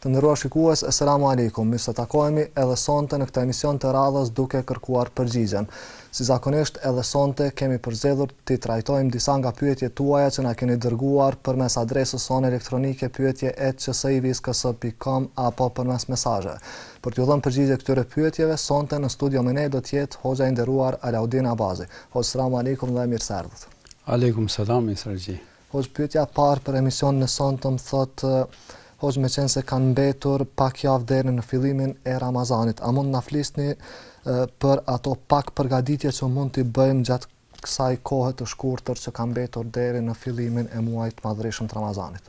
Të nderuar shikues, Eselamu Alejkum. Mirë se takohemi edhe sonte në këtë emision të radhës duke kërkuar përgjigjen. Si zakonisht, edhe sonte kemi përzgjedhur të trajtojmë disa nga pyetjet tuaja që na keni dërguar përmes adresës sonë elektronike pyetje@csiviskës.com apo përmes mesazheve. Për t'ju dhënë përgjigje këtyre pyetjeve, sonte në studio me ne do të jetë hoxha i nderuar Alaudin Abazi. Hoxhë, Selamu Alejkum dhe mirë se erdhët. Alejkum Selam, Isra Gji. Hoxhë pyetja e parë për emisionin e sontëm thotë Hoxhë meqenëse kanë mbetur pak javë deri në fillimin e Ramazanit, a mund të na flisni për ato pak përgaditje që mund t'i bëjmë gjatë kësaj kohe të shkurtër që kanë mbetur deri në fillimin e muajit të madhërishëm të Ramazanit?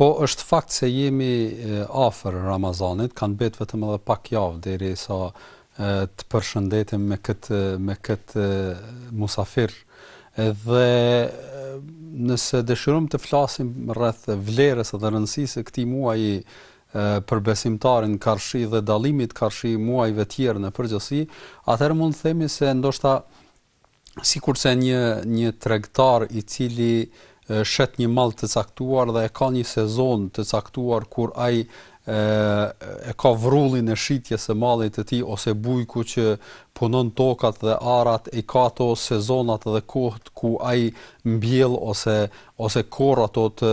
Po është fakt se jemi afër Ramazanit, kanë mbet vetëm edhe pak javë derisa të përshëndetemi me këtë me këtë musafir. Dhe nëse dëshirojmë të flasim rreth vlerës dhe rëndësisë së këtij muaji për besimtarin karshi dhe dallimit karshi muajve të tjerë në përgjithësi, atëherë mund të themi se ndoshta sikurse një një tregtar i cili shet një mall të caktuar dhe e ka një sezon të caktuar kur ai e, e ka vrullin e shitjes së mallit të tij ose bujku që punon tokat dhe arat i ka ato sezonat dhe kohët ku ai mbjell ose ose korr ato të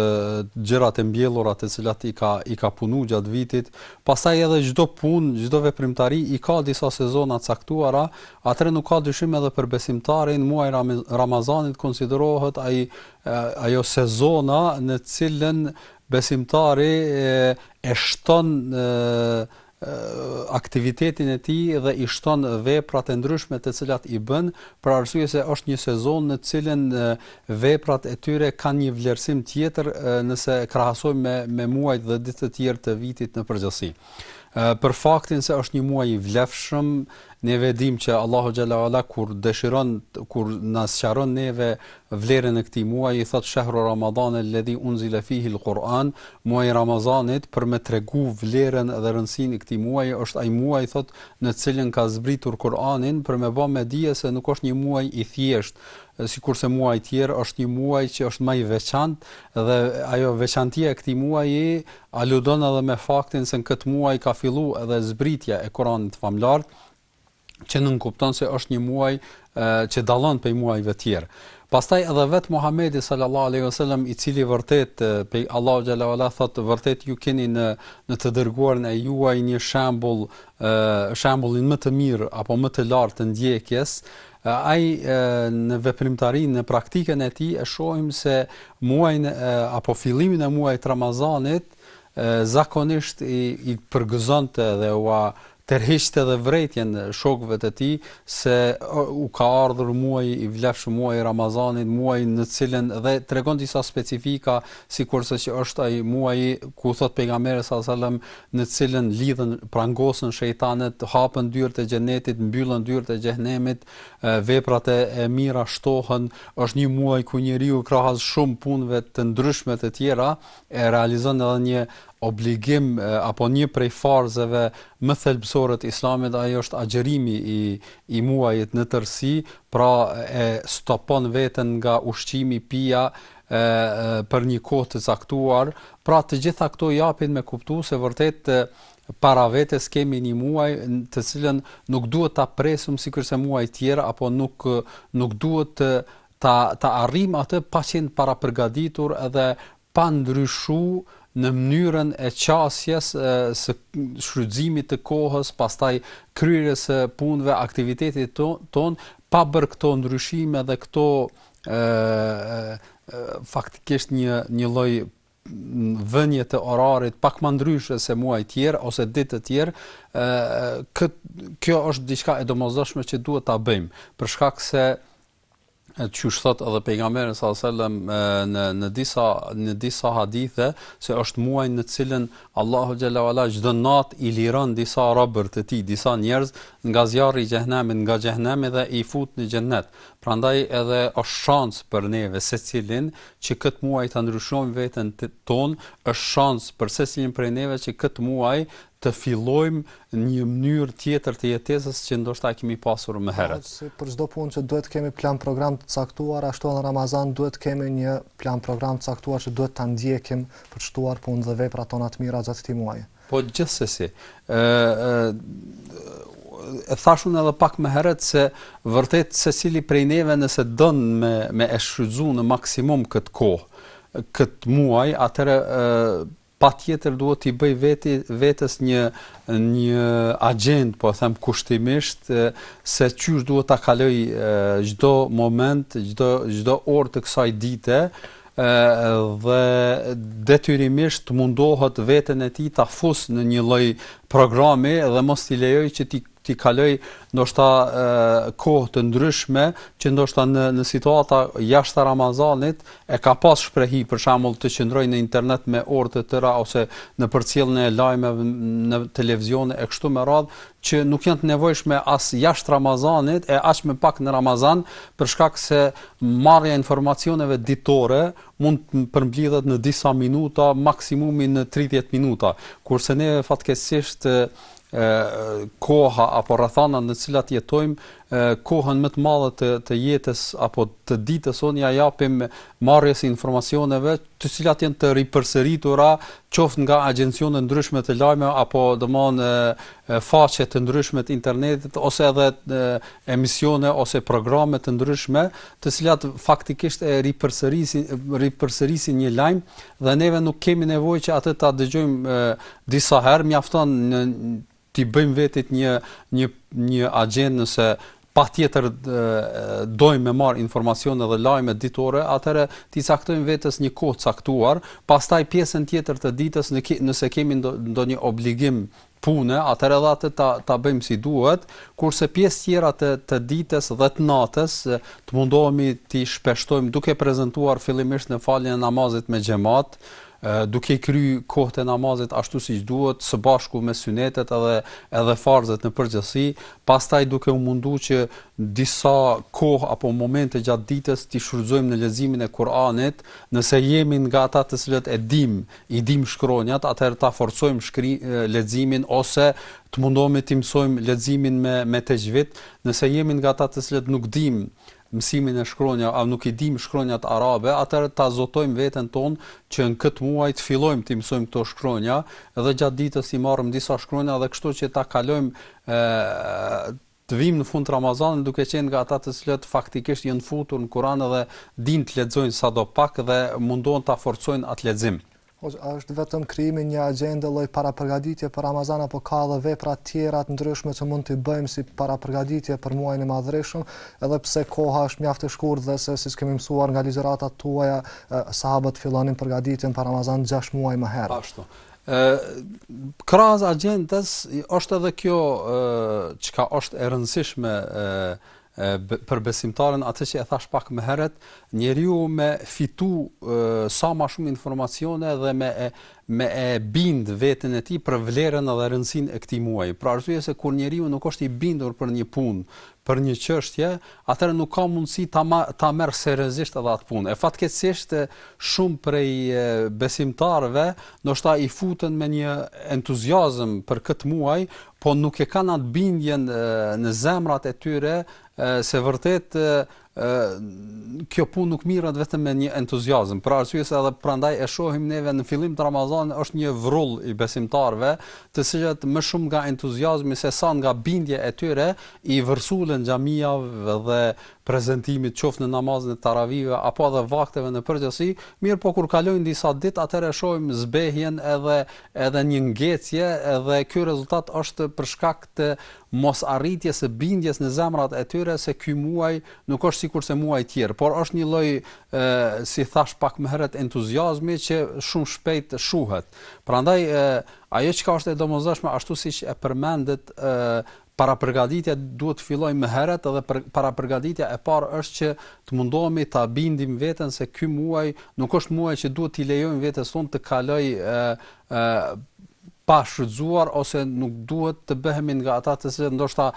gjërat e mbjellura të cilat i ka i ka punu gjatë vitit, pastaj edhe çdo punë, çdo veprimtari i ka disa sezona të caktuara, atëherë nuk ka dyshim edhe për besimtarin muaj Ramazanit konsiderohet ai ajo sezona në cilën besimtari e, e shton e, aktivitetin e tij dhe i shton veprat e ndryshme të cilat i bën, për arsye se është një sezon në të cilën veprat e tyre kanë një vlerësim tjetër nëse krahasojmë me me muajt dhe ditët e tjera të vitit në përgjithësi. Për faktin se është një muaj i vlefshëm, neve e dimë që Allahu xhel-le ue ala kur dëshiron kur na sqaron neve Vlerën e këtij muaji thotë Shehru Ramadan el-ledhi unzile fihi el-Kur'an, Muaji i Ramazanit, për me tregu vlerën dhe rëndësinë e këtij muaji, është ai muaj, thotë, në të cilën ka zbritur Kur'anin, për me ba me dije se nuk është një muaj i thjeshtë, sikurse muajt tjerë, është një muaj që është më i veçantë dhe ajo veçantia e këtij muaji aludon edhe me faktin se në këtë muaj ka fillu edhe zbritja e Kur'anit të Famlartë, që nënkupton se është një muaj që dallon prej muajve të tjerë. Pastaj edhe vetë Muhamedi sallallahu alaihi wasallam i cili vërtet pe Allahu xhel-le ue ala thotë vërtet ju keni në në të dërguarin e juaj një shembull shembullin më të mirë apo më të lartë të ndjekjes ai në veprimtarinë në praktikën e tij e shohim se muajin apo fillimin e muajit të Ramazanit zakonisht i, i përgëzonte dhe ua tërhiqte edhe vërejtjen e shokëve të tij se u ka ardhur muaji i vlefshëm, muaji i Ramazanit, muaji në të cilin dhe tregon disa specifika, sikurse që është ai muaji ku thotë pejgamberi sallallahu alajhi wasallam, në të cilin lidhen, prangosen shejtanët, hapen dyert e xhenetit, mbyllen dyert e xhehenemit, veprat e mira shtohen, është një muaj ku njeriu krahas shumë punëve të ndryshme të tjera e realizon edhe një obligim apo një prej farzeve më thelbësore të Islamit ajo është agjërimi i i muajit në tërësi, pra e stopon veten nga ushqimi, pija e për një kohë të caktuar, pra të gjitha këto japin me kuptu se vërtet para vetes kemi një muaj të cilin nuk duhet ta presim sikurse muajt tjerë apo nuk nuk duhet ta ta arrijmë atë pa qenë parapërgatitur edhe pa ndryshu në mënyrën e qasjes së shfrytëzimit të kohës, pastaj kryerjes së punëve, aktivitetit tonë, pa bërë këto ndryshime dhe këto faktikisht një një lloj vënie të orarit pak më ndryshe se muajt tjerë ose ditët e tjera, kjo është diçka e domosdoshme që duhet ta bëjmë, për shkak se e qysh thotë edhe pejgamberi sallallahu alajhi wasallam në në disa në disa hadithe se është muaj në të cilin Allahu xhel-le ue ala çdo natë i liron disa robër të tij, disa njerëz nga zjarri i xhehenemit, nga xhehenemi dhe i fut në xhennet. Prandaj edhe është shans për neve secilin që këtë muaj ta ndryshojmë veten tonë, është shans për secilin prej neve që këtë muaj të fillojmë një mënyrë tjetër të jetesës që ndoshta e kemi pasur më herët. Po, si për çdo punë që duhet të kemi plan program të caktuar, ashtu edhe në Ramazan duhet të kemi një plan program të caktuar që duhet ta ndjekim për të shtuar punët dhe veprat tona të mira gjatë këtij muaji. Po gjithsesi, ë e thashë edhe pak më herët se vërtet secili prej neve nëse don me me e shfrytzu në maksimum këtë kohë, këtë muaj, atëherë patjetër duhet t'i bëjë veti vetes një një agjendë, po e them kushtimisht se qysh duhet ta kalojë çdo moment, çdo çdo orë të kësaj dite, dhe detyrimisht të mundohet veten e tij ta fusë në një lloj programi dhe mos t'i lejojë që t'i t'i kalojë ndoshta kohë të ndryshme që ndoshta në në situata jashtë Ramazanit e ka pas shprehi për shembull të qëndrojë në internet me orë të tëra ose në përcjelljen e lajmeve në televizion e kështu me radhë që nuk janë të nevojshme as jashtë Ramazanit e as më pak në Ramazan për shkak se marrja e informacioneve ditore mund të përmblidhet në disa minuta maksimumi në 30 minuta kurse neve fatkeqësisht koha apo rrethana në të cilat jetojmë, kohën më të madhe të të jetës apo të ditës sonë ia japim marrjes së informacioneve, të cilat janë të ripërsëritura qoftë nga agjencione të ndryshme të lajmeve apo domethënë faqe të ndryshme të internetit ose edhe emisione ose programe të ndryshme, të cilat faktikisht e ripërsërisin ripërsërisin një lajm dhe neve nuk kemi nevojë që atë ta dëgjojmë Disa herë mjafton në t'i bëjmë vetit një një një agjendë nëse patjetër dojmë me marrë informacione dhe lajme ditore, atëherë t'i caktojmë vetes një kohë të caktuar, pastaj pjesën tjetër të ditës në nëse kemi ndonjë obligim pune, atëherë edhe atë ta ta bëjmë si duhet, kurse pjesë tjera të të ditës dhe të natës të mundohemi t'i shfrytëzojmë duke prezantuar fillimisht në faljen e namazit me xhemat, duke i kry kohët e namazit ashtu siç duhet, së bashku me synetet edhe edhe farzet në përgjithësi, pastaj duke u mundu që disa kohë apo momente gjatë ditës t'i shfrytëzojmë në leximin e Kur'anit, nëse jemi nga ata të cilët e dimë, i dimë shkronjat, atëherë ta forcojmë shkri, leximin ose të mundohemi të mësojmë leximin me me texhvid, nëse jemi nga ata të cilët nuk dimë mësimin e shkronjave, a nuk i dimë shkronjat arabe, atëherë ta zotojmë veten tonë që në këtë muaj të fillojmë t'i mësojmë këto shkronja dhe gjatë ditës t'i marrim disa shkronja dhe kështu që ta kalojmë ë të vijmë në fund të Ramazanit duke qenë nga ata të cilët faktikisht janë futur në Kur'an dhe dinë të lexojnë sadopak dhe mundohen ta forcojnë atë lexim. Hoxhë a është vetëm krijimi i një agjende lloj parapërgatitje për Ramazan apo ka edhe vepra të tjera të ndryshme që mund t'i bëjmë si parapërgatitje për muajin e madhërishëm edhe pse koha është mjaft e shkurtër dhe se siç kemi mësuar nga ligjëratat tuaja sahabët fillonin përgatitjen për Ramazan gjashtë muaj më herët. Ashtu. Ë krahas agjendës është edhe kjo çka është e rëndësishme Për besimtarin atë që e thashë pak më herët, njeriu me fitu sa ma shumë informacione dhe me e, me e bindë veten e tij për vlerën dhe rëndësinë e këtij muaji. Për arsye se kur njeriu nuk është i bindur për një punë, për një çështje, atëherë nuk ka mundësi ta ma, ta merr seriozisht edhe atë punë. E fatkeqësisht shumë prej besimtarëve ndoshta i futen me një entuziazëm për këtë muaj, po nuk e kanë atë bindjen në zemrat e tyre se vërtet kjo punë nuk mirret vetëm me një entuziazëm. Për arsye se edhe prandaj e shohim neve në fillim të Ramazanit është një vrull i besimtarëve, të cilët më shumë nga entuziazmi se sa nga bindja e tyre i vërsulen xhamiave dhe prezantimit qoftë në namazin e taravive apo edhe vakteve në përgjithësi, mirëpo kur kalojnë disa ditë atëherë shohim zbehjen edhe edhe një ngecje dhe ky rezultat është për shkak të mosarritjes së bindjes në zemrat e tyre se ky muaj nuk është sikurse muajt tjerë, por është një lloj si thashë pak më herët entuziazmi që shumë shpejt shuhet. Prandaj ajo çka është e domosdoshme ashtu siç e përmendët Parapërgatitja duhet të fillojë më herët dhe parapërgatitja e parë është që të mundohemi ta bindim veten se ky muaj nuk është muaj që duhet t'i lejojmë vetes tonë të kalojë pa shfrytëzuar ose nuk duhet të bëhemi nga ata të cilët ndoshta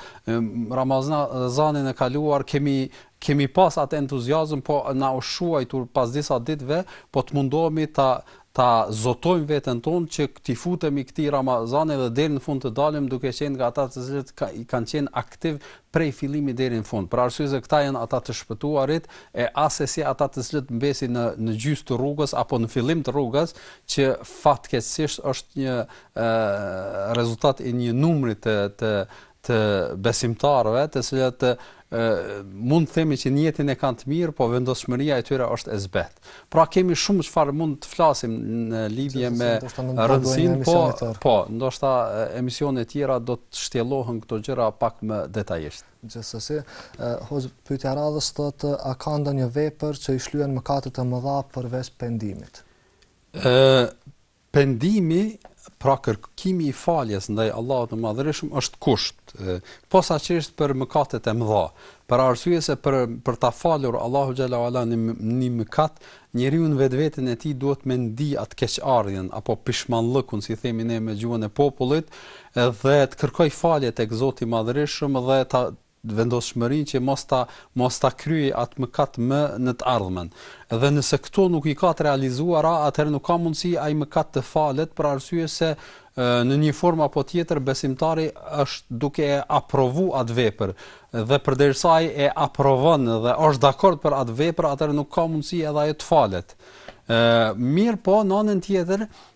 Ramazanin e kaluar kemi kemi pas atë entuziazëm, po na u shuajt pas disa ditëve, po të mundohemi ta ta zotojmë veten tonë që t'i futemi këtij Ramazani dhe deri në fund të dalim duke qenë nga ata të cilët kanë qenë aktivë prej fillimit deri në fund, për arsye se këta janë ata të shpëtuarit e asesi ata të cilët mbesin në në gjys të rrugës apo në fillim të rrugës, që fatkeqësisht është një rezultat i një numri të të të besimtarëve, të cilët mund të themi që nijetin e kanë të mirë, po vendosmëria e tyre është e zbehtë. Pra kemi shumë çfarë mund të flasim në lidhje me rëndësinë, po po, ndoshta emisionet e tjera do të shtjellohen këto gjëra pak më detajisht. Gjithsesi, hoxhë pyetja e radhës thotë a ka ndonjë vepër që i shlyen mëkatet e mëdha përveç pendimit? Ë Pendimi, pra kërkimi i faljes ndaj Allahut të Madhërishëm është kusht, posaçërisht për mëkatet e mëdha, për arsye se për për ta falur Allahu xhelle ue ala një mëkat, njeriu në vetveten e tij duhet me ndi atë keqardhjen apo pishmallëkun, si themi ne me gjuhën e popullit, dhe të kërkojë falje tek Zoti i Madhërishëm dhe ta vendosmërinë që mos ta mos ta kryejë atë mëkat më në të ardhmen. Dhe nëse këto nuk i ka të realizuara, atëherë nuk ka mundësi ai mëkat të falet për arsye se në një formë apo tjetër besimtari është duke e aprovu atë vepër dhe përderisa ai e aprovon dhe është dakord për atë vepër, atëherë nuk ka mundësi edhe ajo të falet. Ë mirëpo në anën tjetër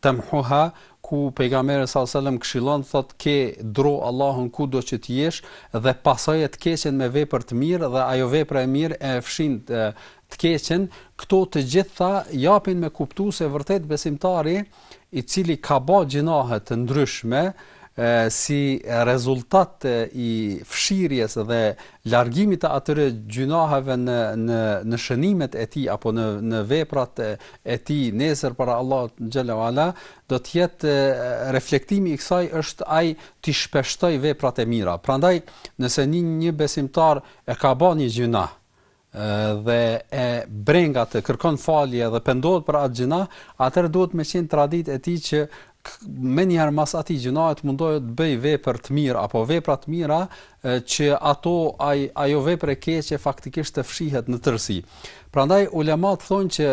Tamhuha, ku Pejgamberi alejhi selam këshillon thotë ke dro Allahun kudo që të jesh dhe pasoje të keqen me vepër të mirë dhe ajo vepra e mirë e fshin të keqen, këto të gjitha japin me kuptu se vërtet besimtari i cili ka ba gjynahe të ndryshme, ë Si rezultat i fshirjes dhe largimit të atyre gjynaheve në në në shënimet e tij apo në në veprat e tij nesër para Allahut xhalla wala, do të jetë reflektimi i kësaj është ai t'i shpeshtoj veprat e mira. Prandaj, nëse një një besimtar e ka ba një gjynah, dhe e brengat kërkon falje dhe pendohet për atë gjynah, atëherë duhet me qenë traditë e tij që menjëherë mas atij gjynahit mundohet të bëj vepër të mirë, apo vepra të mira, që ato, aj, ajo vepër e keqe faktikisht të fshihet në tërësi. Prandaj, ulemat thonë që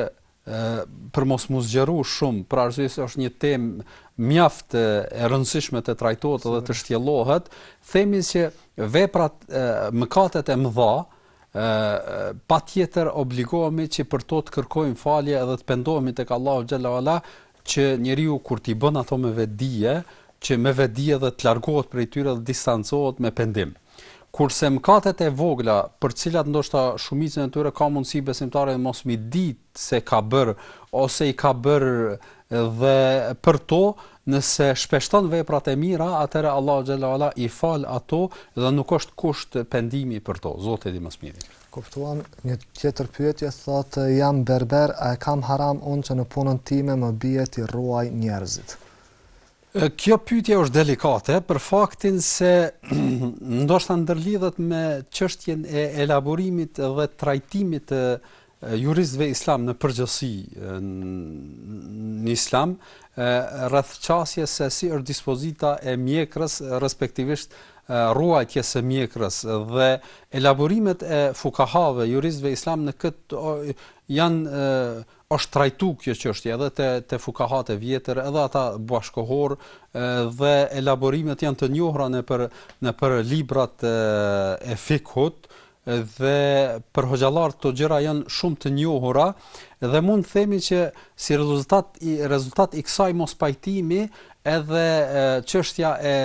për mos m'u zgjeru shumë, për arsye se është një temë mjaft e rëndësishme të trajtohet dhe të shtjellohet, themi që veprat e, mëkatet e mëdha, patjetër obligohemi që për to të kërkojmë falje edhe të pendohemi tek Allahu xhelle që njeriu kur t'i bën ato me vedije, që me vedije dhe të largohet prej tyre dhe distancohet me pendim. Kurse mëkatet e vogla, për të cilat ndoshta shumicën e tyre ka mundësi besimtari mos m'i ditë se ka bërë ose i ka bërë dhe për to, nëse shpeshton veprat e mira, atëherë Allahu xhalla ualla i fal ato dhe nuk është kusht pendimi për to. Zoti di më së miri. Kuptuam një tjetër pyetje thotë jam berber a e kam haram unë që në punën time më bie t'i rruaj njerëzit. Kjo pyetje është delikate për faktin se ndoshta ndërlidhet me çështjen e elaborimit dhe trajtimit të juristëve islam në përgjithësi në islam rreth qasjes se si është dispozita e mjekrës respektivisht rruajtjes së mjekrës dhe elaborimet e fukahave, juristëve islam në këtë janë është trajtu kjo çështje edhe te te fukahat e vjetër, edhe ata bashkëkohor dhe elaborimet janë të njohura nëpër nëpër librat e fikhut dhe për hoxhallarët këto gjëra janë shumë të njohura dhe mund të themi që si rezultat i rezultat i kësaj mospajtimi edhe çështja e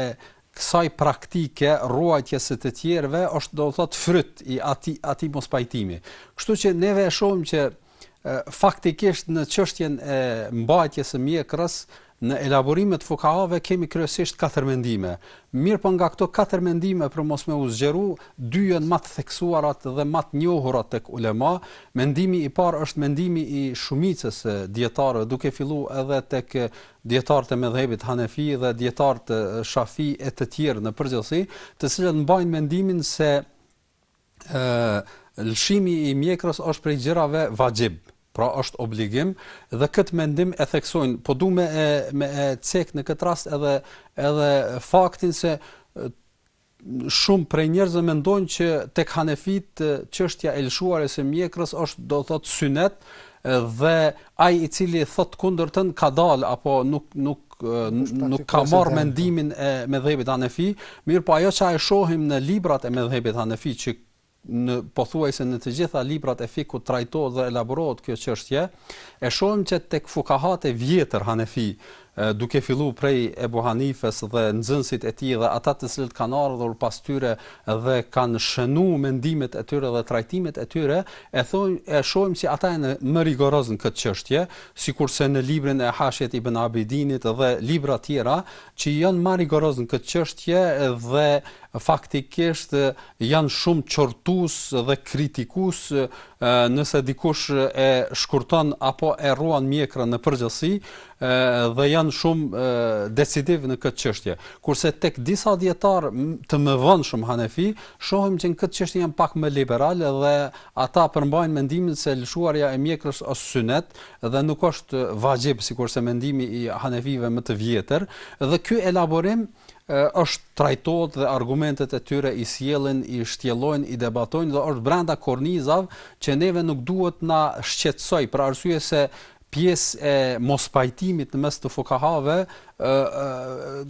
kësaj praktike rruajtjes së të tjerëve është do të thotë fryt i atij atij mospajtimi. Kështu që neve e shohim që e, faktikisht në çështjen e mbajtjes së mjekrës në elaborimet e fukahave kemi kryesisht katër mendime. Mirëpo nga këto katër mendime për mos me u zgjeru, dy janë më të theksuarat dhe më të njohurat tek ulema. Mendimi i parë është mendimi i shumicës së dijetarëve, duke filluar edhe tek dijetarët e medhhebit hanefi dhe dijetarët shafi e të tjerë në përgjithësi, të cilët mbajnë mendimin se lëshimi i mjekrrës është prej gjërave vaxhib, pra është obligim dhe këtë mendim e theksojnë, po dua me e me e cek në këtë rast edhe edhe faktin se Shumë prej njerëzve mendojnë që tek hanefitë çështja e lëshuarjes së mjekrrës është do të thotë synet dhe ai i cili thotë kundërtën ka dalë apo nuk nuk nuk ka marrë mendimin e medhhebit hanefi, mirëpo ajo që e shohim në librat e medhhebit hanefi që në pothuajse në të gjitha librat e fikhut trajtohet dhe elaborohet kjo çështje, e shohim që tek fukahat e vjetër hanefi, duke filluar prej Ebu Hanifes dhe nxënësit e tij dhe ata të cilët kanë ardhur pas tyre dhe kanë shënuar mendimet e tyre dhe trajtimet e tyre, e thonë e shohim se ata janë më rigoroz në këtë çështje, sikurse në librin e Hashiet Ibn Abidinit dhe libra të tjera, që janë ma rigoroz në këtë çështje dhe faktikisht janë shumë qortus dhe kritikus nëse dikush e shkurton apo e rruan mjekrën në përgjithësi dhe janë shumë decidiv në këtë çështje. Kurse tek disa dijetarë të mëvonshëm hanefi, shohim që në këtë çështje janë pak më liberal dhe ata përmbajnë mendimin se lëshuarja e mjekrës është synet, dhe nuk është vaxhib sikurse mendimi i hanefive më të vjetër dhe ky elaborim është trajtohet dhe argumentet e tyre i sjellin i shtjellojnë i debatojnë dhe është brenda kornizave që neve nuk duhet na shqetësojë për arsye se pjesë e mospajtimit në mes të fukahave ë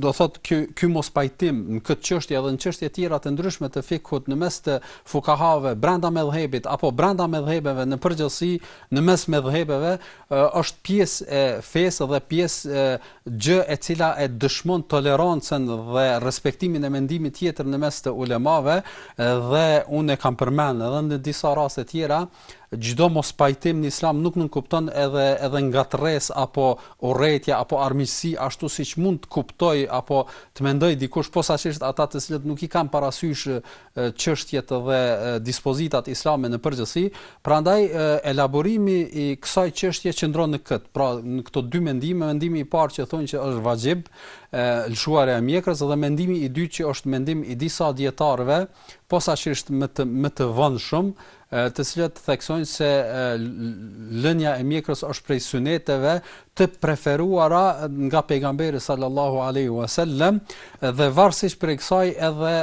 do thotë ky ky mospajtim në këtë çështje edhe në çështje tjera të ndryshme të fikhut në mes të fukahave brenda medhhebit apo brenda medhhebeve në përgjithësi në mes medhhebeve është pjesë e fesë dhe pjesë gjë e cila e dëshmon tolerancën dhe respektimin e mendimit tjetër në mes të ulemave dhe unë e kam përmend edhe në disa raste tjera Çdo mospajtim në Islam nuk nënkupton edhe edhe ngatërresë apo urrejtje apo armiqësi ashtu siç mund të kuptojë apo të mendojë dikush posaçërisht ata të cilët nuk i kanë parasysh çështjet dhe dispozitat islame në përgjithësi. Prandaj elaborimi i kësaj çështje qëndron në këtë. Pra në këto dy mendime, mendimi i parë që thonë që është vaxhib lëshuarja e mjekrës dhe mendimi i dytë që është mendim i disa dijetarëve posaçërisht më të më të vonshëm të cilët theksojnë se lënia e mjekrës është prej syneteve të preferuara nga pejgamberi salallahu alejhi vesel-lem dhe varësisht prej kësaj edhe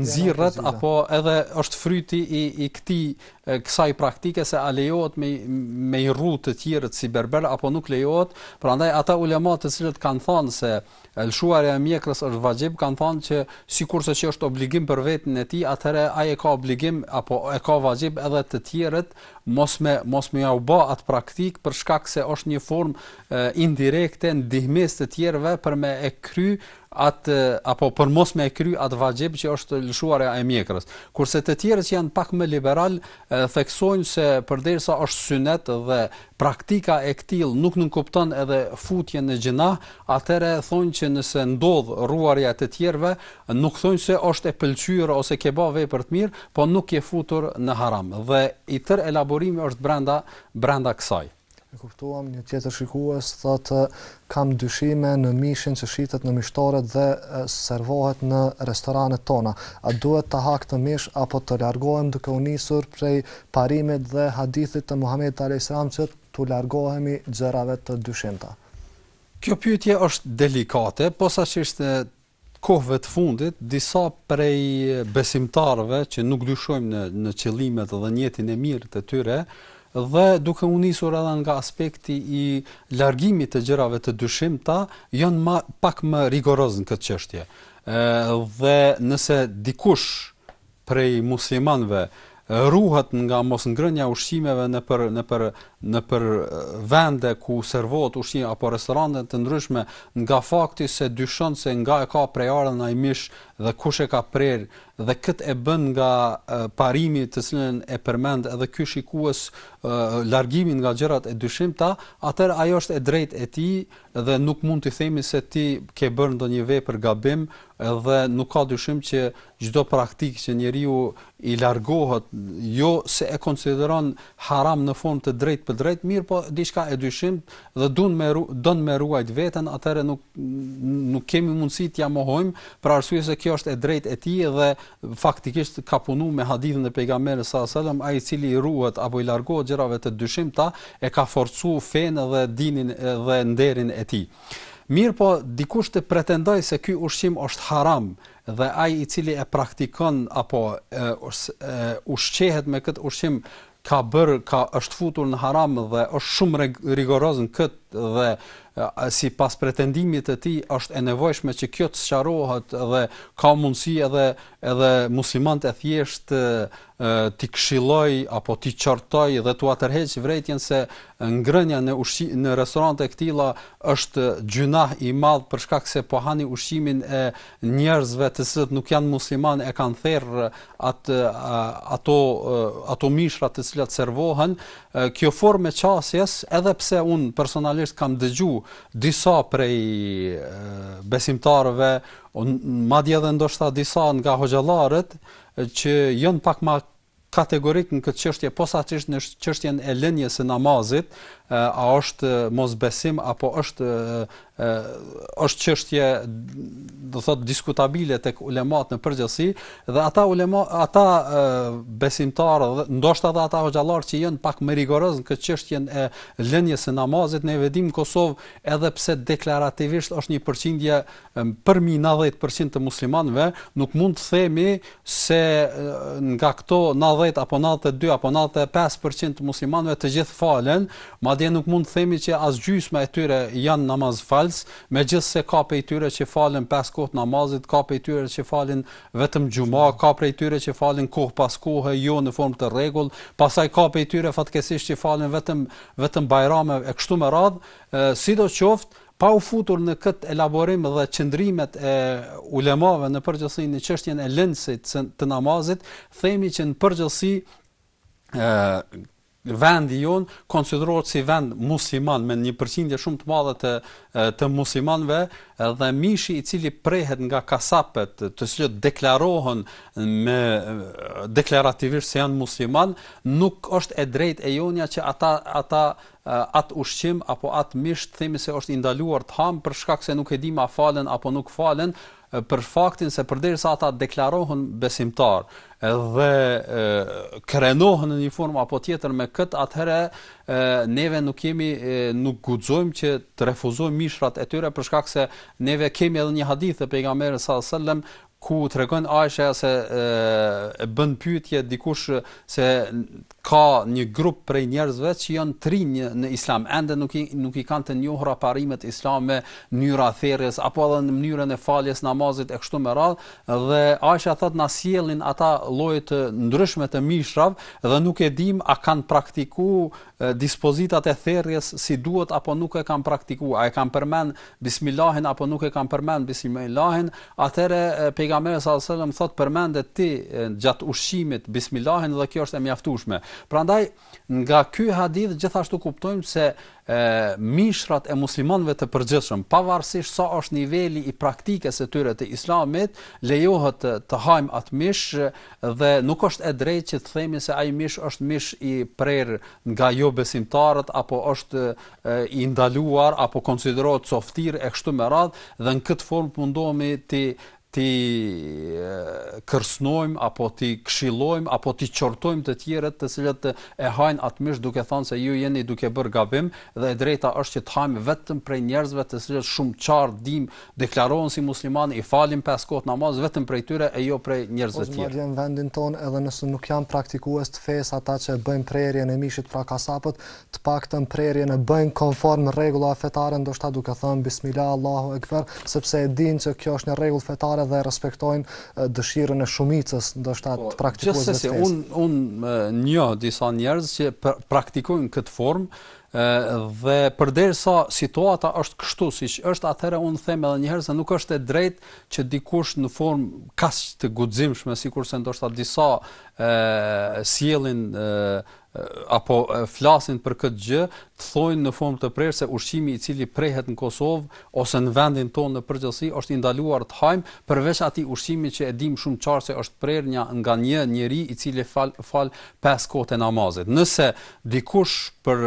nxirret apo edhe është fryti i i këtij kësaj praktike se a lejohet me me i rru të tjerët si berber apo nuk lejohet prandaj ata ulema të cilët kanë thënë se lëshuarja e mjekrës është vaxhib, kanë thënë që sikurse që është obligim për veten e tij, atëherë ai e ka obligim apo e ka vaxhib edhe të tjerët mos me mos me jau ba atë praktikë për shkak se është një formë indirekte ndihmës të tjerëve për me e kry atë apo për mos me e kry atë vaxhib që është lëshuarja e mjekrës. Kurse të tjerët që janë pak më liberalë theksojnë se përderisa është synet dhe praktika e këtillë nuk nënkupton edhe futjen në gjynah, atëherë thonë që nëse ndodh rruarja e të tjerëve, nuk thonë se është e pëlqyer ose ke ba vepër të mirë, po nuk je futur në haram. Dhe i tërë elaborimi është brenda brenda kësaj. E kuptuam, një tjetër shikues thotë Kam dyshime në mishin që shitet në mishtoret dhe servohet në restoranet tona. A duhet ta ha këtë mish apo të largohem duke u nisur prej parimit dhe hadithit të Muhamedit alejhi selam që t'u largohemi gjërave të dyshimta? Kjo pyetje është delikate, posaçërisht kohëve të fundit disa prej besimtarëve që nuk dyshojmë në në qëllimet dhe nijetin e mirë të tyre dhe duke u nisur edhe nga aspekti i largimit të gjërave të dyshimta, janë ma, pak më rigorozë në këtë çështje. Ë dhe nëse dikush prej muslimanëve ruhet nga mosngrënia e ushqimeve nëpër nëpër nëpër vende ku servohet ushqim apo restorante të ndryshme nga fakti se dyshon se nga e ka prejardhën ai mish dhe kush e ka prerë dhe këtë e bën nga parimi të cilin e përmend edhe ky shikues largimi nga gjërat e dyshimta atëherë ajo është e drejtë e tij dhe nuk mund t'i themi se ti ke bërë ndonjë vepër gabim dhe nuk ka dyshim që Çdo praktikë që njeriu i largohet, jo se e konsideron haram në formë të drejtpërdrejtë, mirëpo diçka e dyshimtë dhe don me don me ruajt veten, atëherë nuk nuk kemi mundësi t'ia mohojmë, për arsye se kjo është e drejtë e tij dhe faktikisht ka punu me hadithin e pejgamberit salallahu alejhi vesel-lem, ai i cili i ruhet apo i largohet gjërave të dyshimta, e ka forcu fenë dhe dinin dhe nderin e tij. Mirëpo dikush të pretendojë se ky ushqim është haram dhe ai i cili e praktikon apo e ushqehet me këtë ushqim ka bërë ka është futur në haram dhe është shumë rigoroz në këtë dhe sipas pretendimit të tij është e nevojshme që kjo të sqarohet dhe ka mundësi edhe edhe muslimanët e thjeshtë t'i këshilloj apo t'i qortoj dhe t'ua tërheq vrejtjen se ngrënia në ushqi, në restorante të tilla është gjynah i madh për shkak se po hani ushqimin e njerëzve të cilët nuk janë muslimanë e kanë therr atë ato ato mishra të cilat servohen kjo formë e qasjes edhe pse un personalisht kam dëgju disa prej besimtarëve madje edhe ndoshta disa nga hoxhallarët që janë pak më kategorik në këtë çështje posaçërisht në çështjen e lënies së namazit, a është mosbesim apo është është çështje do thot diskutabile tek ulemat në përgjithësi dhe ata ulema ata besimtarë dhe ndoshta edhe ata hoxhallar që janë pak më rigoroz në këtë çështjen e lënies së namazit në vendin Kosovë edhe pse deklarativisht është një përqindje për mi nadhjetë për qind të muslimanëve nuk mund të themi se nga këto nadhjetë apo nadhjetë e dy apo nadhjetë e pesë për qind të muslimanëve të gjithë falen madje nuk mund të themi që as gjysma e tyre janë namazfalës megjithëse ka prej tyre që falen pesë kohët e namazit ka prej tyre që falin vetëm xhuma ka prej tyre që falin kohë pas kohe jo në formë të rregull pastaj ka prej tyre fatkeqësisht që falen vetëm vetëm bajrame e kështu me radhë sidoqoftë Pa u futur në këtë elaborim dhe qëndrimet e ulemave në përgjithësi në çështjen e lënësit të namazit, themi që në përgjithësi ë vendi jon konsiderohet si vend musliman me një përqindje shumë të madhe të të muslimanëve dhe mishi i cili prehet nga kasapet të cilët deklarohen me deklarativisht se janë musliman nuk është e drejtë e jonja që ata ata atë ushqim apo atë mish të themi se është i ndaluar të hamë për shkak se nuk e dimë a falen apo nuk falen për faktin se përderisa ata deklarohen besimtar dhe krenohen në një formë apo tjetër me kët atëherë neve nuk kemi nuk guxojmë që të refuzojmë mishrat e tyre për shkak se neve kemi edhe një hadith të pejgamberit sallallahu alajhi wasallam ku tregon Aisha se e bën pyetje dikush se ka një grup prej njerëzve që janë të rinj në Islam, ende nuk i nuk i kanë të njohura parimet islame, mënyra e therrjes apo edhe në mënyrën e faljes namazit e kështu me radhë, dhe Aisha thotë na sjellin ata lloje të ndryshme të mishrav dhe nuk e dimë a kanë praktiku dispozitat e therrjes si duhet apo nuk e kanë praktiku, a e kanë përmend Bismillahin apo nuk e kanë përmend Bismillahin, atëherë Pejgamberi sallallahu alajhi wasallam thotë përmende ti gjatë ushqimit Bismillahin dhe kjo është e mjaftueshme. Prandaj nga ky hadith gjithashtu kuptojmë se e, mishrat e muslimanëve të përgjithshëm, pavarësisht sa është niveli i praktikës së tyre të Islamit, lejohet të, të hajmë atë mish dhe nuk është e drejtë që të themi se ai mish është mish i prerë nga jo besimtarët apo është i ndaluar apo konsiderohet coftir e kështu me radhë dhe në këtë formë të mundohemi të ti kërcnojmë apo ti këshillojmë apo ti qortojmë të tjerët të cilët e hajnë atë mish duke thënë se ju jeni duke bërë gabim dhe e drejta është që të hajmë vetëm prej njerëzve të cilët shumë qartë dim deklarohen si muslimanë i falin pesë kohët namaz vetëm prej tyre e jo prej njerëzve të tjerë. Ose në vendin tonë edhe nëse nuk janë praktikues të fesë ata që bëjnë prerjen e mishit pra kasapët të paktën prerjen e bëjnë konform rregullave fetare ndoshta duke thënë bismilah Allahu ekber sepse e dinë që kjo është një rregull fetare dhe e respektojnë dëshirën e shumicës ndoshta të praktikuesve të fesë. Gjithsesi un un njoh disa njerëz që praktikojnë këtë formë dhe përderisa situata është kështu siç është atëherë un them edhe një herë se nuk është e drejtë që dikush në formë kaq të guximshme sikurse ndoshta disa sillen apo flasin për këtë gjë, të thojnë në formë të prerë se ushqimi i cili prehet në Kosovë ose në vendin tonë në përgjithësi është i ndaluar të hajmë, përveç atij ushqimi që e dimë shumë qartë se është prerë nga një njeri i cili fal fal pesë kohët e namazit. Nëse dikush për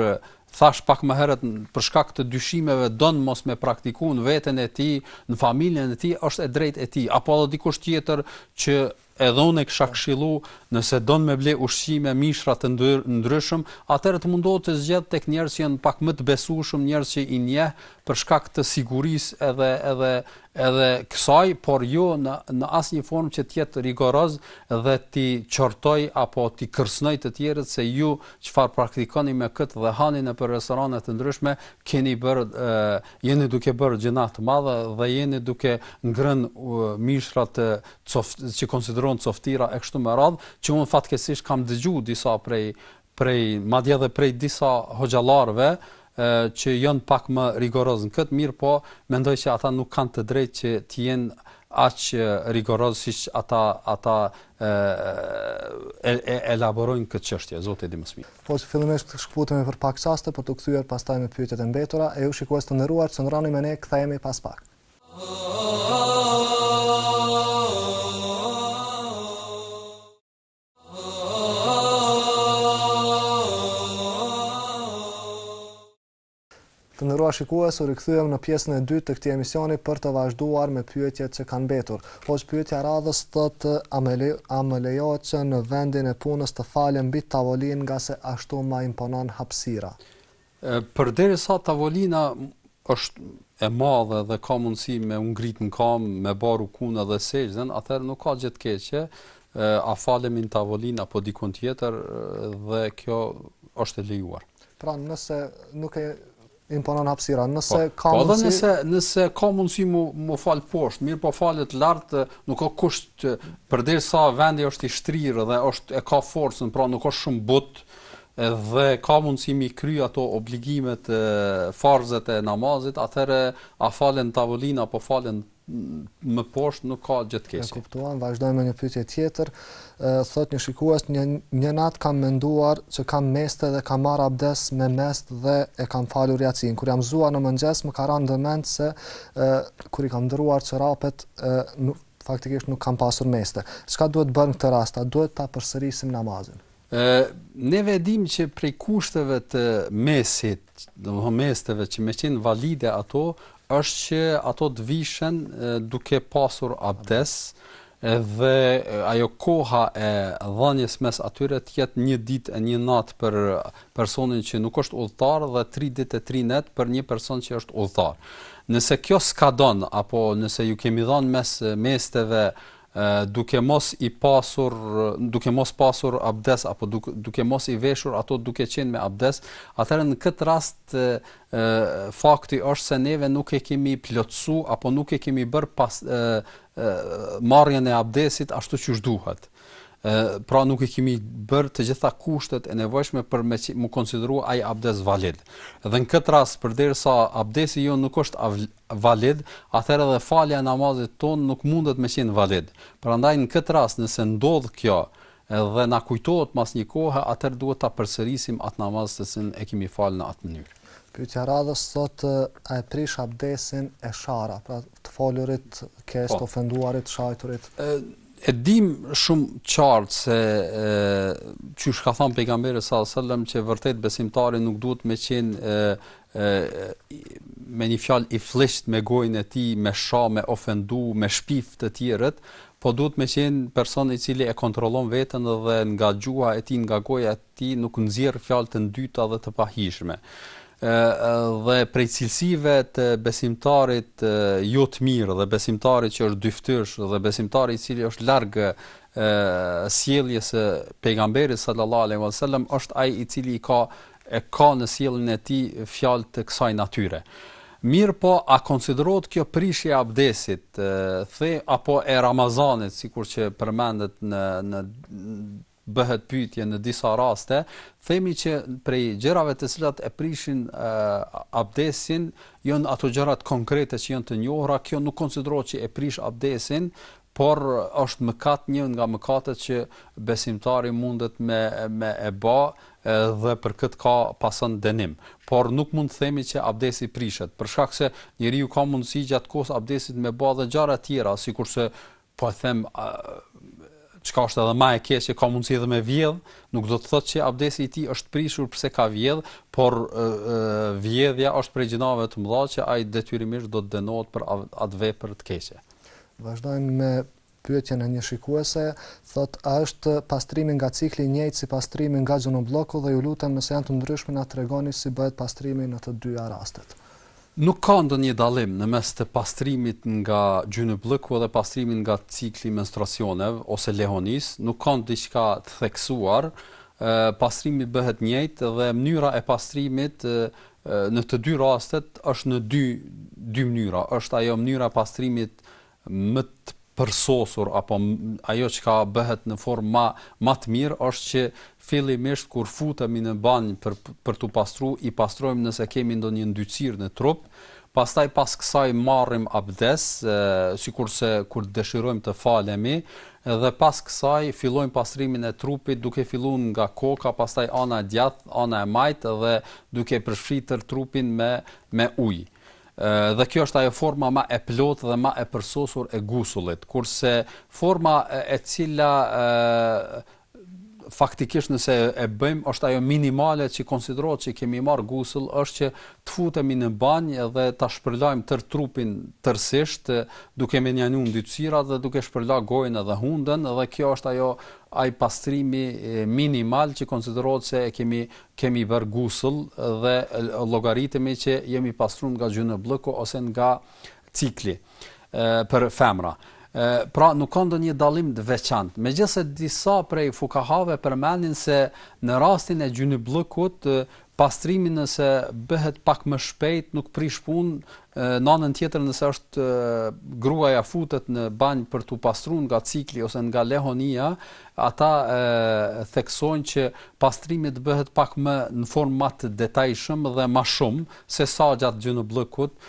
thash pak më herët për shkak të dyshimeve don mos me praktiku në veten e tij, në familjen e tij është e drejtë e tij, apo edhe dikush tjetër që Edhe unë e kisha këshillu, nëse don me ble ushqime, mishra të ndryshëm, atëherë të mundohet të zgjedh tek njerëz që janë pak më të besueshëm, njerëz që i njeh, për shkak të sigurisë edhe edhe edhe kësaj, por jo në në asnjë formë që të jetë rigoroz dhe ti qortoj apo ti kërcënoj të tjerët se ju çfarë praktikoni me këtë dhe hani nëpër restorane të ndryshme, keni bërë jeni duke bërë gjynah të madh dhe jeni duke ngrënë mishra të coft që konsiderohen coftira e kështu me radh, që un fatkeqësisht kam dëgju disa prej prej madje edhe prej disa hoxhallarëve që janë pak më rigoroz në këtë mirë, po mendoj që ata nuk kanë të drejtë që të jenë aq rigoroz siç ata ata e, e, e elaborojnë këtë çështje, zoti di më së miri. Po fillimisht shkputemi për pak çaste për t'u kthyer pastaj me pyetjet e mbetura, e ju shikues të nderuar, qëndroni me ne, kthehemi pas pak. Të nderuar shikues, u rikthyem në pjesën e dytë të këtij emisioni për të vazhduar me pyetjet që kanë mbetur. Hoxhë, pyetja e radhës thotë a më lejohet që në vendin e punës të falem mbi tavolinë ngase ashtu ma imponon hapësira. Përderisa tavolina është e madhe dhe ka mundësi me u ngrit në kamë, me ba rukunë edhe sexhden, atëherë nuk ka gjë të keqe, a falem në tavolinë apo diku tjetër dhe kjo është e lejuar. Pra nëse nuk e imponon hapësira, nëse po, ka po, mundësi nëse nëse ka mundësi mu m'u fal poshtë, mirëpo falet lart, nuk ka kusht përderisa vendi është i shtrirë dhe është e ka forcën, pra nuk është shumë i butë, dhe ka mundësi me i kry ato obligimet farzet e namazit, atëherë a falem në tavolinë apo falem më poshtë nuk ka gjë të keqe. E kuptuam, vazhdojmë me një pyetje tjetër. Thotë një shikues, një, një natë kam menduar që kam meste dhe kam marr abdes me mest dhe e kam falur jacin. Kur jam zgjuar në mëngjes, më ka ranë ndërmend se e, kur i kam ndërruar çorapet, nuk, faktikisht nuk kam pasur meste. Çka duhet bërë në këtë rast? A duhet ta përsërisim namazin? Neve e dimë që prej kushteve të mes'hit, domethënë mesteve që me qenë valide ato, është që ato të vishen duke pasur abdes, dhe ajo koha e dhënies mes'h atyre të jetë një ditë e një natë për personin që nuk është udhëtar dhe 3 ditë e 3 net për një person që është udhëtar. Nëse kjo skadon apo nëse iu kemi dhënë mes'h mesteve duke mos i pasur duke mos pasur abdes apo duke, duke mos i veshur ato duke qenë me abdes, atëherë në këtë rast e, fakti është se neve nuk e kemi plotësu apo nuk e kemi bërë pas e, e, marrjen e abdesit ashtu siç duhet. E, pra nuk e kemi bërë të gjitha kushtet e nevojshme për me u konsideru ai abdes valid. Dhe në këtë rast përderisa abdesi jonë nuk është valid, atëherë dhe falja e namazit tonë nuk mundet me qenë valid. Prandaj në këtë rast nëse ndodh kjo dhe na kujtohet pas një kohe, atëherë duhet ta përsërisim atë namaz të cilin e kemi falë në atë mënyrë. Pyetja e radhës thotë a e prish abdesin e shara, pra të folurit, ke po. të ofenduarit, shajturit? E, e dimë shumë qartë se e, qysh ka thanë pejgamberi s.a.s. që vërtet besimtari nuk duhet me qenë e, me një fjalë i fëlliqt me gojën e tij, me sha, me ofendu, me shpif të tjerët, po duhet me qenë person i cili e kontrollon veten dhe nga gjuha e tij, nga goja e tij nuk nxjerr fjalë të ndyta dhe të pahijshme. dhe prej cilësive të besimtarit jo të mirë dhe besimtarit që është dyfytyrsh dhe besimtarit i cili është larg sjelljes së pejgamberit sallallahu alaihi wasallam është ai i cili i ka e ka në sjelljen e tij fjalë të kësaj natyre. Mirëpo a konsiderohet kjo prishje e abdesit, the apo e Ramazanit, sikur që përmendet në në bëhet pyetje në disa raste, themi që prej gjërave të cilat e prishin abdesin, janë ato gjërat konkrete që janë të njohura, kjo nuk konsiderohet që e prish abdesin, Por është mëkat një nga mëkatet që besimtari mundet me me e ba dhe për këtë ka pason denim. Por nuk mund të themi që abdesi prishet, për shkak se njeriu ka mundësi gjatë kohës abdesit me ba dhe gjëra tjera, sikurse po e them çka është edhe ma e keqe, ka mundësi edhe me vjedh, nuk do të thotë që abdesi i tij është prishur pse ka vjedh, por vjedhja është prej gjynave të mëdha që ai detyrimisht do të dënohet për atë vepër të keqe. Vazhdojmë me pyetjen e një shikuese, thotë a është pastrimi nga cikli i njëjtë si pastrimi nga xhunubllëku dhe ju lutem nëse janë të ndryshme na tregoni si bëhet pastrimi në të dyja rastet. Nuk ka ndonjë dallim në mes të pastrimit nga xhunubllëku dhe pastrimit nga cikli i menstruacionev ose lehonisë, nuk ka diçka të theksuar, pastrimi bëhet njëjtë dhe mënyra e pastrimit Në të dy rastet është në dy dy mënyra, është ajo mënyra e pastrimit më të përsosur apo ajo çka bëhet në formë ma, ma të mirë është që fillimisht kur futemi në banjë për, për t'u pastru, i pastrojmë nëse kemi ndonjë ndyësirë në trup, Pastaj pas kësaj marrim abdes, sikurse kur dëshirojmë të falemi, dhe pas kësaj fillojmë pastrimin e trupit duke fillu nga koka, pastaj ana e djathtë, ana e majtë dhe duke përfshirë tërë trupin me me ujë. Dhe kjo është ajo forma ma e plotë dhe ma e përsosur e gusullit. Kurse forma e cila faktikisht nëse e bëjmë është ajo minimale që konsiderohet që kemi marrë gusull është që të futemi në banjë dhe ta shpërlajmë tërë trupin tërësisht duke menjanu ndytësirat dhe duke shpërla gojën edhe hundën dhe kjo është ajo ai pastrimi minimal që konsiderohet se e kemi kemi bërë gusull dhe llogaritemi që jemi pastruar nga xhunubllëku ose nga cikli për femra. Pra nuk ka ndonjë dallim të veçantë. Megjithëse disa prej fukahave përmendin se në rastin e gjynybllëkut pastrimi nëse bëhet pak më shpejt nuk prish punë, në anën tjetër nëse është gruaja futet në banjë për t'u pastruar nga cikli ose nga lehonia, ata theksojnë që pastrimi të bëhet pak më në formë më të detajshëm dhe më shumë se sa gjatë gjynybllëkut,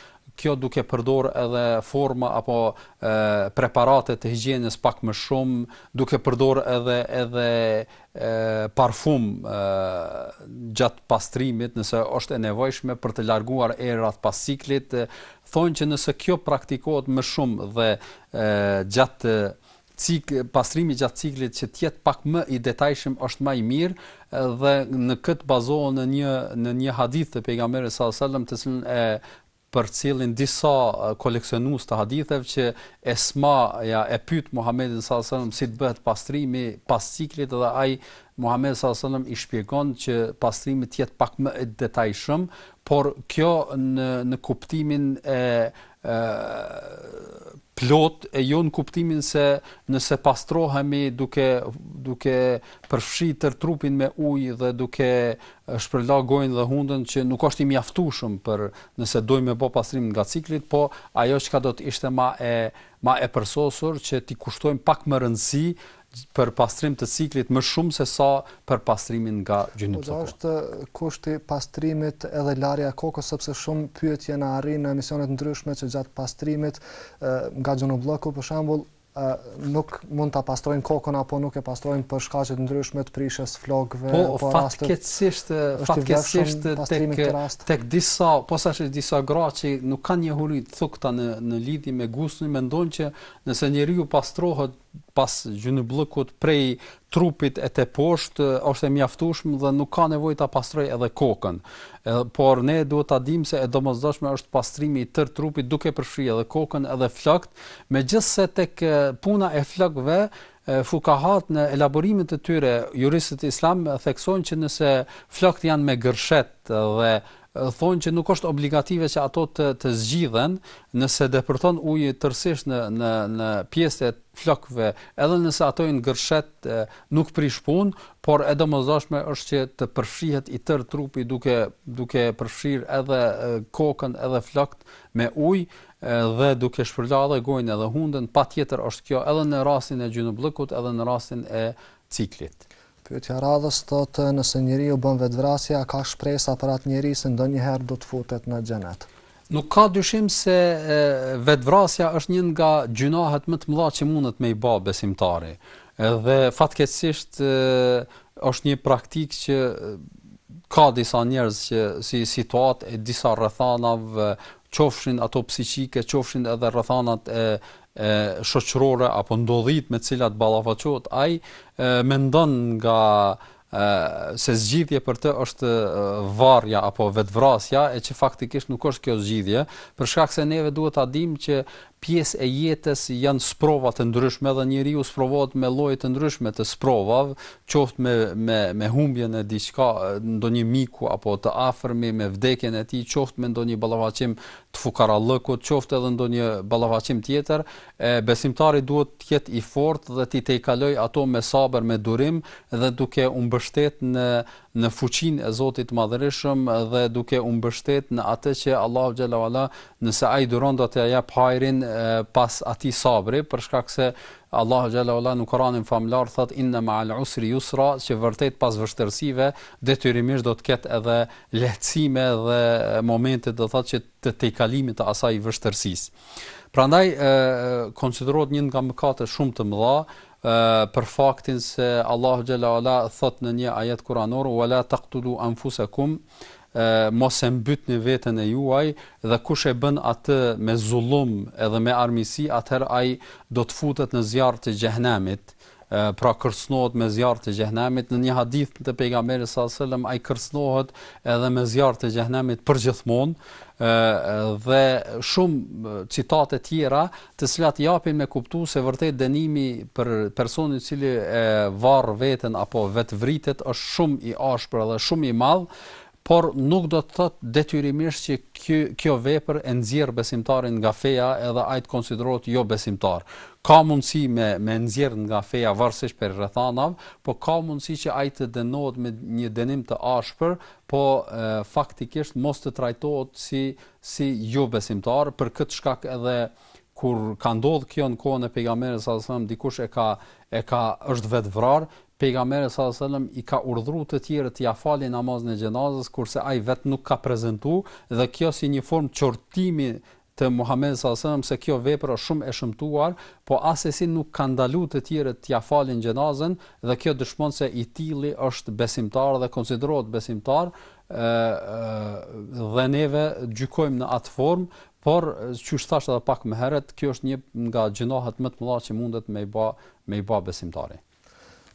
kjo duke përdorë edhe forma apo e, preparate të higjienës pak më shumë, duke përdorë edhe edhe e, parfum e, gjatë pastrimit, nëse është e nevojshme për të larguar erat pas ciklit, thonë që nëse kjo praktikohet më shumë dhe e, gjatë cik, pastrimi gjatë ciklit që të jetë pak më i detajshëm është më i mirë dhe në këtë bazohen në një në një hadith të pejgamberit sallallahu alajhi wasallam të cilin e përcjellin disa koleksionues të haditheve që Esma ja e pyet Muhamedin sallallahu alajhi wasallam si të bëhet pastrimi pas ciklit dhe ai Muhamedi sallallahu alajhi wasallam i shpjegon që pastrimi të jetë pak më i detajshëm, por kjo në në kuptimin e plotë e jo në kuptimin se nëse pastrohemi duke duke përfshirë tërë trupin me ujë dhe duke shpërla gojën dhe hundën që nuk është i mjaftueshëm për nëse dojmë me bo pastrim nga ciklit, po ajo çka do të ishte më e më e përsosur që t'i kushtojmë pak më rëndësi për pastrim të ciklit më shumë se sa për pastrimin nga gjynybllëku. Po. Është kusht i pastrimit edhe larja e kokës sepse shumë pyetje na arrin në emisione të ndryshme që gjatë pastrimit nga gjynybllëku për shembull nuk mund ta pastrojnë kokën apo nuk e pastrojnë për shkaqe të ndryshme të prishjes flokëve po, po rastet fatkeqësisht fatkeqësisht tek tek disa posaçërisht disa gra që nuk kanë njohuri të thukta në në lidhje me guslin mendojnë që nëse njeriu pastrohet pas gjynybllëkut prej trupit e teposhtë është e mjaftueshme dhe nuk ka nevojë ta pastrojë edhe kokën. Por ne duhet ta dimë se e domosdoshme është pastrimi i tërë trupit duke përfshirë edhe kokën edhe flokët, megjithëse tek puna e flokëve fukahat në elaborimet e tyre juristët islamë theksojnë që nëse flokët janë me gërshet dhe thonë që nuk është obligative që ato të të zgjidhen nëse depërton uji tërësisht në në në pjesët e flokëve, edhe nëse ato janë gërshet nuk prish punë, por e domosdoshme është që të përfshihet i tërë trupi duke duke përfshirë edhe kokën edhe flokët me ujë dhe duke shpërlarë edhe gojën edhe hundën, patjetër është kjo edhe në rastin e gjynybllëkut, edhe në rastin e ciklit. Pyetja e radhës thotë, Nëse njeriu bën vetëvrasje, a ka shpresa për atë njeri se ndonjëherë do të futet në Xhenet? Nuk ka dyshim se vetëvrasja është një nga gjynahet më të mëdha që mundet me i ba besimtari. Edhe fatkeqësisht është një praktikë që ka disa njerëz që si rezultat i disa rrethanave, qofshin ato psiqike, qofshin edhe rrethanat e shoqërore apo ndodhitë me të cilat ballafaqohet ai mendon se zgjidhje për të është varja apo vetvrasja e që faktikisht nuk është kjo zgjidhje për shkak se neve duhet ta dimë që pjesë e jetës janë sprova të ndryshme dhe njeriu sprovohet me lloje të ndryshme të sprovave, qoftë me me me humbjen e diçka, ndonjë miku apo të afërmi me vdekjen e tij, qoftë me ndonjë ballafaqim të fukarallëkut, qoftë edhe ndonjë ballafaqim tjetër, e besimtari duhet të jetë i fortë dhe t'i tejkalojë ato me sabër, me durim dhe duke u mbështetë në në fuqinë e Zotit të Madhërishëm dhe duke u mbështetë në atë që Allahu xhel-le ue ala nëse ai duron do t'ia jap hajrin pas atij sabri, për shkak se Allahu xhel-le ue ala në Kur'anin famëlartë thotë inna ma'al usri yusra, që vërtet pas vështirësive detyrimisht do të ketë edhe lehtësime dhe momente domethënë që të tejkalimit të asaj vështërsisë. Prandaj konsiderohet një nga mëkatet shumë të mëdha për faktin se Allahu xhel-le ue ala thot në një ajet kuranor wala taqtulu anfusakum mos e mbytni veten e juaj dhe kush e bën atë me zullum edhe me armiqsi atëherë ai do të futet në zjarr të xhehenemit pra kërcënohet me zjarr të xhehenemit në një hadith të pejgamberit sallallahu alajhi wasallam ai kërcënohet edhe me zjarr të xhehenemit përgjithmonë dhe shumë citate tjera të cilat japin me kuptu se vërtet dënimi për personin i cili e varr veten apo vetëvritet është shumë i ashpër dhe shumë i madh Por nuk do të thotë detyrimisht që ky kjo vepër e nxjerr besimtarin nga feja edhe ai të konsiderohet jo besimtar. Ka mundësi me me nxjerr nga feja varësisht prej rrethanave, po ka mundësi që ai të denohet me një denim të ashpër, po e, faktikisht mos të trajtohet si si jo besimtar, për këtë shkak edhe kur ka ndodh kjo në kohën e pejgamberit sallallahu alajhi wasallam dikush e ka e ka është vetëvrarë, pejgamberi sallallahu alajhi wasallam i ka urdhru të tjerët t'ia falin namazin e xhenazës, kurse ai vetë nuk ka prezentu dhe kjo si një formë qortimi të Muhamedit sallallahu alajhi wasallam se kjo vepër është shumë e shëmtuar, po asesi nuk ka ndalu të tjerët t'ia falin xhenazën dhe kjo dëshmon se i tilli është besimtar dhe konsiderohet besimtar, ë ë dhe neve gjykojmë në atë formë, Por, qysh thashë edhe pak më herët, kjo është një nga gjynahet më të mëdha që mundet me i ba, me i ba besimtari.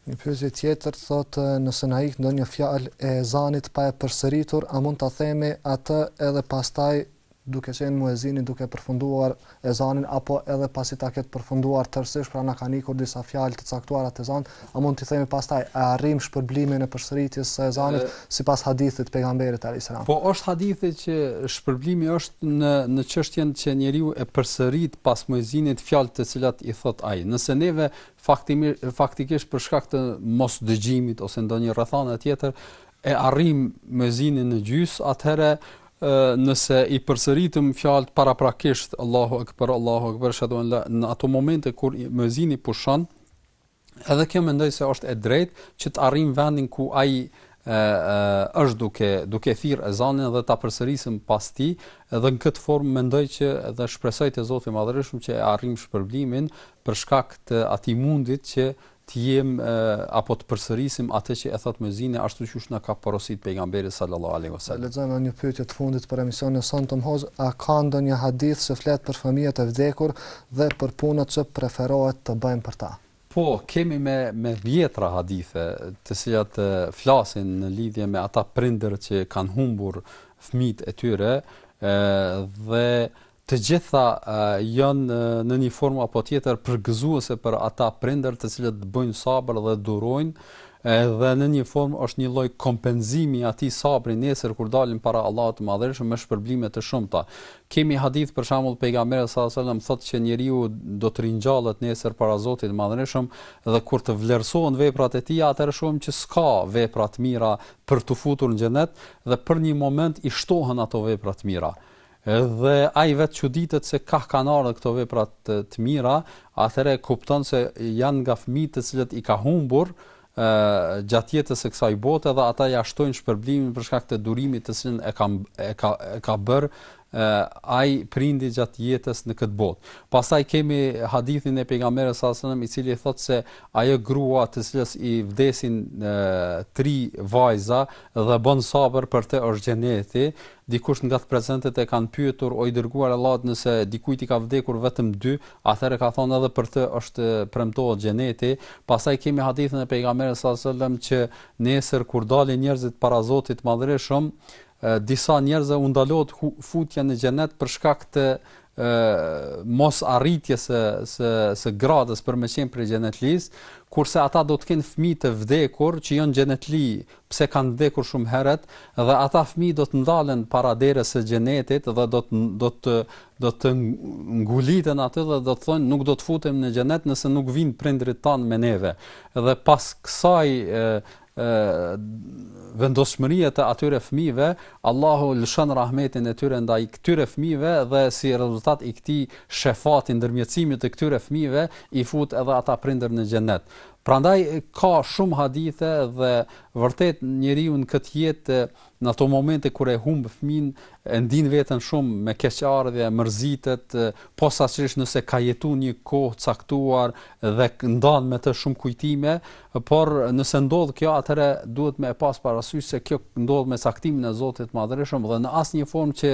Një pyetje tjetër thotë nëse na ik ndonjë fjalë e ezanit pa e përsëritur, a mund ta themi atë edhe pastaj duke qenë muezini duke përfunduar ezanin apo edhe pasi ta ketë përfunduar tërësisht, pra na kanë ikur disa fjalë të caktuara të ezanit, A mund t'i themi pastaj, e arrijmë shpërblimin e përsëritjes së ezanit sipas hadithit të pejgamberit alejhi selam? Po është hadithi që shpërblimi është në në çështjen që njeriu e përsërit pas muezinit fjalët të cilat i thotë ai. Nëse neve faktikisht për shkak të mos dëgjimit ose ndonjë rrethane tjetër e arrijmë muezinin në gjys, atëherë nëse i përsëritëm fjalët paraprakisht Allahu Akbar, Allahu Akbar, eshhedu en la në ato momente kur muezini pushon, Edhe kjo mendoj se është e drejtë që të arrijmë vendin ku ai është duke duke thirr ezanin dhe ta përsërisim pas tij dhe në këtë formë mendoj që dhe shpresoj te Zoti i Madhërishëm që e arrijmë shpërblimin për shkak të atij mundit që të jemi apo të përsërisim atë që e thot muezini ashtu siç na ka porosit pejgamberi sallallahu alaihi wasallam. Lexojmë një pyetje të fundit për emisionin sonte, hoxhë, a ka ndonjë hadith që flet për fëmijët e vdekur Dhe për punët që preferohet të bëjmë për ta. Po, kemi me me dhjetra hadithe, të cilat flasin në lidhje me ata prindër që kanë humbur fëmijët e tyre, ë dhe të gjitha janë në një formë apo tjetër përgëzuese për ata prindër të cilët bëjnë sabër dhe durojnë edhe në një formë është një lloj kompenzimi i atij sabri nesër kur dalin para Allahut të Madhërishëm me shpërblime të shumta. Kemi hadith për shembull pejgamberi sallallahu alajhi wasallam thotë që njeriu do të ringjallet nesër para Zotit të Madhërishëm dhe kur të vlerësohen veprat e tij atëherë shohim që s'ka vepra të mira për t'u futur në xhenet dhe për një moment i shtohen ato vepra të mira. Dhe ai vetë çuditet se kah kanë ardhur këto vepra të, të mira, atëherë kupton se janë nga fëmijët të cilët i ka humbur gjatë jetës së kësaj bote dhe ata ja shtojnë shpërblimin për shkak të durimit të cilin e ka e ka e ka bër ai prindi gjatë jetës në këtë botë. Pastaj kemi hadithin e pejgamberit sallallahu alajhi wasallam i cili thotë se ajo grua të cilës i vdesin e, tri vajza dhe bën sabër për të është xheneti, Dikush nga të prezentët e kanë pyetur, O i Dërguar i Allahut, nëse dikujt i ka vdekur vetëm dy, atëherë ka thënë edhe për të është premtohet xheneti, pastaj kemi hadithin e Pejgamberit sallallahu alejhi ve sellem që nesër kur dalin njerëzit para Zotit të Madhërishëm, disa njerëzve u ndalohet futja në xhenet për shkak të mos arritjes së së së gradës për me qenë prej xhenetlive, kurse ata do të kenë fëmijë të vdekur që janë xhenetli, pse kanë vdekur shumë herët dhe ata fëmijë do të ndalen para derës së xhenetit dhe do të do të do të nguliten aty dhe do të thonë nuk do të futem në xhenet nëse nuk vijnë prindërit tanë me neve. Dhe pas kësaj e, vendosmërie të atyre fëmijëve, Allahu lëshon rahmetin e tyre ndaj këtyre fëmijëve dhe si rezultat i këtij shefati ndërmjetësimit të këtyre fëmijëve i fut edhe ata prindër në xhenet. Prandaj ka shumë hadithe dhe vërtet njeriu në këtë jetë në ato momente kur e humb fëmijën e ndin veten shumë me keqardhje, mërzitet, posaçërisht nëse ka jetuar një kohë caktuar dhe ndan me të shumë kujtime, por nëse ndodh kjo atëherë duhet me pas parasysh se kjo ndodh me caktimin e Zotit të Madhërishëm dhe në asnjë formë që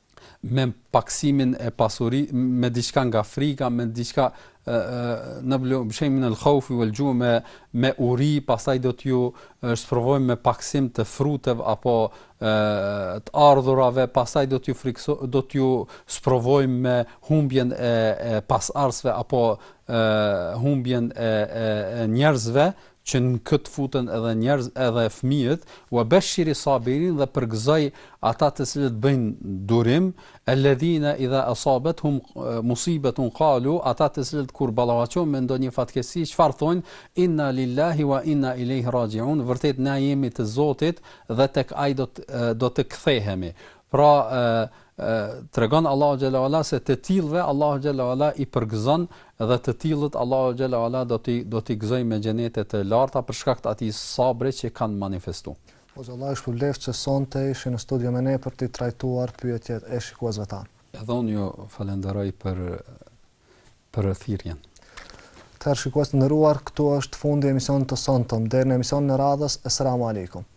me paksimin e pasurisë me diçka nga frika me diçka bi shej'in minel haufi vel xhu'i me me uri pastaj do t'ju sprovojmë me paksim të fruteve apo e, të ardhurave pastaj do t'ju frikso, do t'ju sprovojmë me humbjen e, e pasardhësve apo e, humbjen e, e, e njerëzve që në këtë futen edhe njerëz edhe fëmijët, wa beshiris sabirin dhe përgëzoi ata të cilët bëjnë durim, elledhina idha asabet hum musibetun kalu, ata të cilët kur ballafaqohen me ndonjë fatkeqësi, çfarë thonë, inna lillahi wa inna ilejhi rajiun, vërtet na jemi të Zotit dhe tek ai do të do të kthehemi. Pra Tregon Allahu xhelle ue ala se të tillëve Allahu xhelle ue ala i përgëzon dhe të tillët Allahu xhelle ue ala do t'i do t'i gëzojë me xhenete të larta për shkak të atij sabri që kanë manifestuar. Hoxhë Allah ju shpërbleftë që sonte ishit në studio me ne për t'i trajtuar pyetjet e shikuesve tanë. Edhe unë ju falënderoj për për thirrjen. Atëherë shikues të nderuar, këtu është fundi i emisionit të sontëm. Deri në emisionin e radhës, esselamu alejkum.